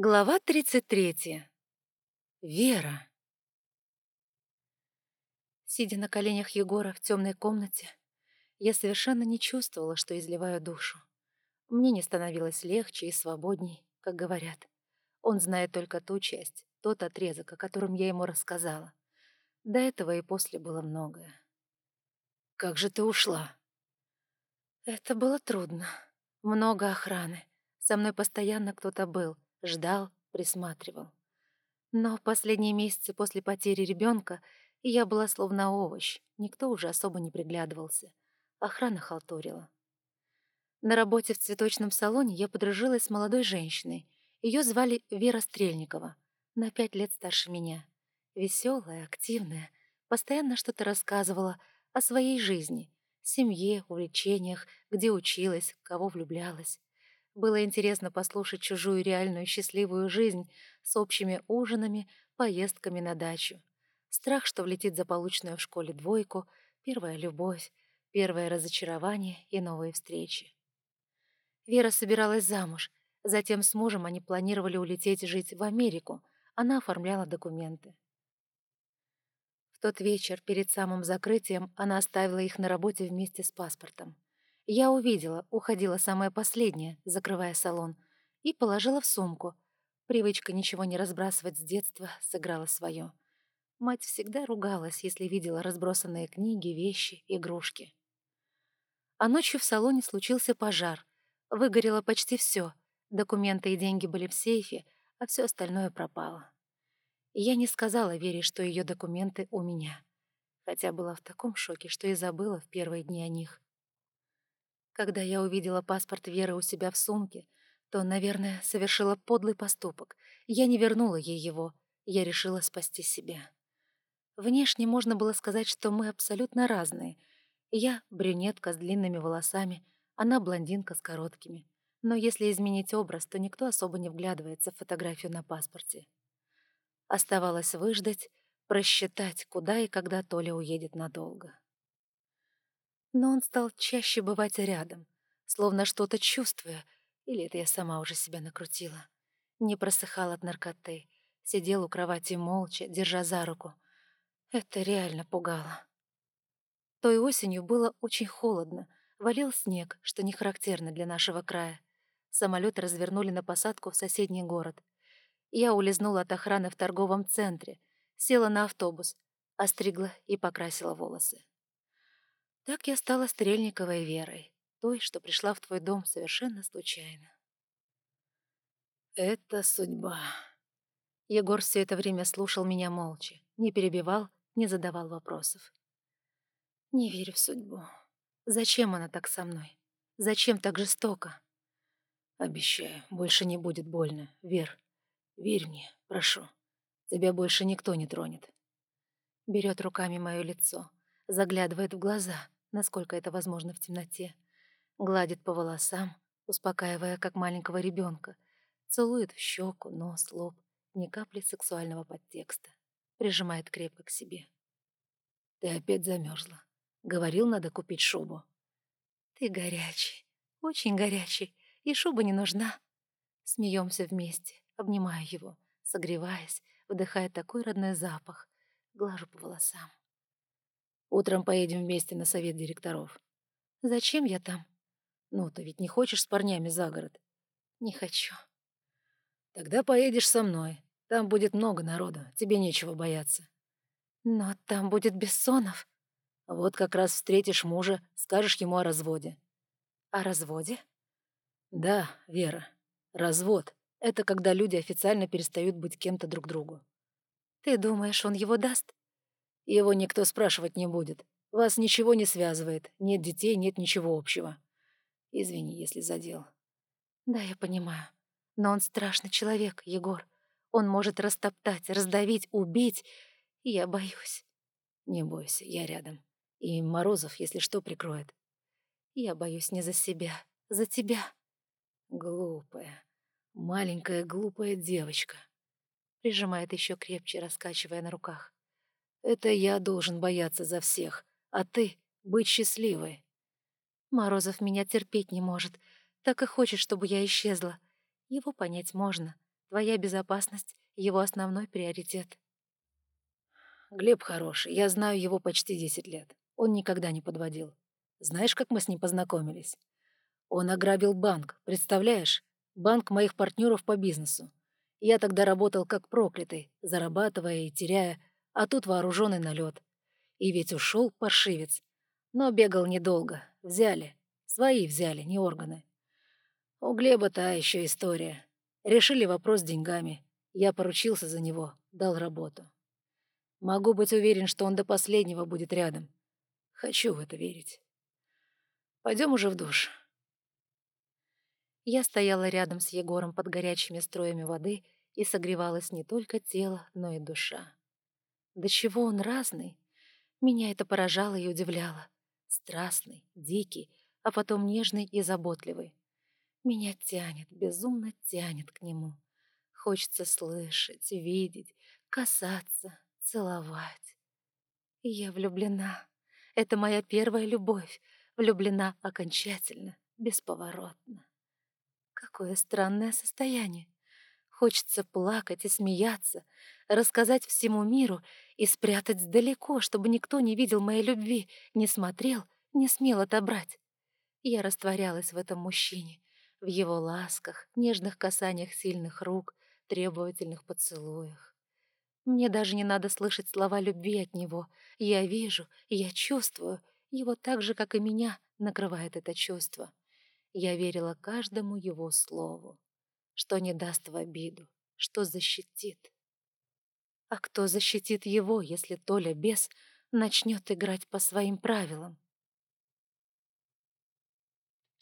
Глава 33. Вера. Сидя на коленях Егора в темной комнате, я совершенно не чувствовала, что изливаю душу. Мне не становилось легче и свободней, как говорят. Он знает только ту часть, тот отрезок, о котором я ему рассказала. До этого и после было многое. «Как же ты ушла?» Это было трудно. Много охраны. Со мной постоянно кто-то был — ждал, присматривал. Но в последние месяцы после потери ребенка я была словно овощ, никто уже особо не приглядывался. Охрана халтурила. На работе в цветочном салоне я подружилась с молодой женщиной. Ее звали Вера Стрельникова, на пять лет старше меня. Веселая, активная, постоянно что-то рассказывала о своей жизни, семье, увлечениях, где училась, кого влюблялась. Было интересно послушать чужую реальную счастливую жизнь с общими ужинами, поездками на дачу. Страх, что влетит за полученную в школе двойку, первая любовь, первое разочарование и новые встречи. Вера собиралась замуж. Затем с мужем они планировали улететь жить в Америку. Она оформляла документы. В тот вечер, перед самым закрытием, она оставила их на работе вместе с паспортом. Я увидела, уходила самая последняя, закрывая салон, и положила в сумку. Привычка ничего не разбрасывать с детства сыграла свое. Мать всегда ругалась, если видела разбросанные книги, вещи, игрушки. А ночью в салоне случился пожар. Выгорело почти все. Документы и деньги были в сейфе, а все остальное пропало. я не сказала Вере, что ее документы у меня. Хотя была в таком шоке, что и забыла в первые дни о них. Когда я увидела паспорт Веры у себя в сумке, то, наверное, совершила подлый поступок. Я не вернула ей его. Я решила спасти себя. Внешне можно было сказать, что мы абсолютно разные. Я — брюнетка с длинными волосами, она — блондинка с короткими. Но если изменить образ, то никто особо не вглядывается в фотографию на паспорте. Оставалось выждать, просчитать, куда и когда Толя уедет надолго но он стал чаще бывать рядом, словно что-то чувствуя, или это я сама уже себя накрутила. Не просыхал от наркоты, сидел у кровати молча, держа за руку. Это реально пугало. Той осенью было очень холодно, валил снег, что не характерно для нашего края. Самолет развернули на посадку в соседний город. Я улизнула от охраны в торговом центре, села на автобус, остригла и покрасила волосы. Так я стала Стрельниковой Верой, той, что пришла в твой дом совершенно случайно. Это судьба. Егор все это время слушал меня молча, не перебивал, не задавал вопросов. Не верю в судьбу. Зачем она так со мной? Зачем так жестоко? Обещаю, больше не будет больно, Вер. Верь мне, прошу. Тебя больше никто не тронет. Берет руками мое лицо, заглядывает в глаза — насколько это возможно в темноте, гладит по волосам, успокаивая, как маленького ребенка, целует в щеку, нос, лоб, ни капли сексуального подтекста, прижимает крепко к себе. «Ты опять замерзла. Говорил, надо купить шубу». «Ты горячий, очень горячий, и шуба не нужна». Смеемся вместе, обнимаю его, согреваясь, вдыхая такой родной запах, глажу по волосам. Утром поедем вместе на совет директоров. Зачем я там? Ну, ты ведь не хочешь с парнями за город? Не хочу. Тогда поедешь со мной. Там будет много народу, тебе нечего бояться. Но там будет Бессонов. Вот как раз встретишь мужа, скажешь ему о разводе. О разводе? Да, Вера. Развод — это когда люди официально перестают быть кем-то друг другу. Ты думаешь, он его даст? Его никто спрашивать не будет. Вас ничего не связывает. Нет детей, нет ничего общего. Извини, если задел. Да, я понимаю. Но он страшный человек, Егор. Он может растоптать, раздавить, убить. И я боюсь. Не бойся, я рядом. И Морозов, если что, прикроет. Я боюсь не за себя, за тебя. Глупая, маленькая глупая девочка. Прижимает еще крепче, раскачивая на руках. Это я должен бояться за всех, а ты — быть счастливой. Морозов меня терпеть не может, так и хочет, чтобы я исчезла. Его понять можно. Твоя безопасность — его основной приоритет. Глеб хороший, я знаю его почти десять лет. Он никогда не подводил. Знаешь, как мы с ним познакомились? Он ограбил банк, представляешь? Банк моих партнеров по бизнесу. Я тогда работал как проклятый, зарабатывая и теряя, а тут вооруженный налет. И ведь ушел паршивец. Но бегал недолго. Взяли. Свои взяли, не органы. У Глеба та еще история. Решили вопрос с деньгами. Я поручился за него, дал работу. Могу быть уверен, что он до последнего будет рядом. Хочу в это верить. Пойдем уже в душ. Я стояла рядом с Егором под горячими струями воды и согревалась не только тело, но и душа. До чего он разный? Меня это поражало и удивляло. Страстный, дикий, а потом нежный и заботливый. Меня тянет, безумно тянет к нему. Хочется слышать, видеть, касаться, целовать. Я влюблена. Это моя первая любовь. Влюблена окончательно, бесповоротно. Какое странное состояние. Хочется плакать и смеяться, рассказать всему миру и спрятать далеко, чтобы никто не видел моей любви, не смотрел, не смел отобрать. Я растворялась в этом мужчине, в его ласках, нежных касаниях сильных рук, требовательных поцелуях. Мне даже не надо слышать слова любви от него. Я вижу, я чувствую, его так же, как и меня, накрывает это чувство. Я верила каждому его слову, что не даст в обиду, что защитит. А кто защитит его, если Толя бес начнет играть по своим правилам?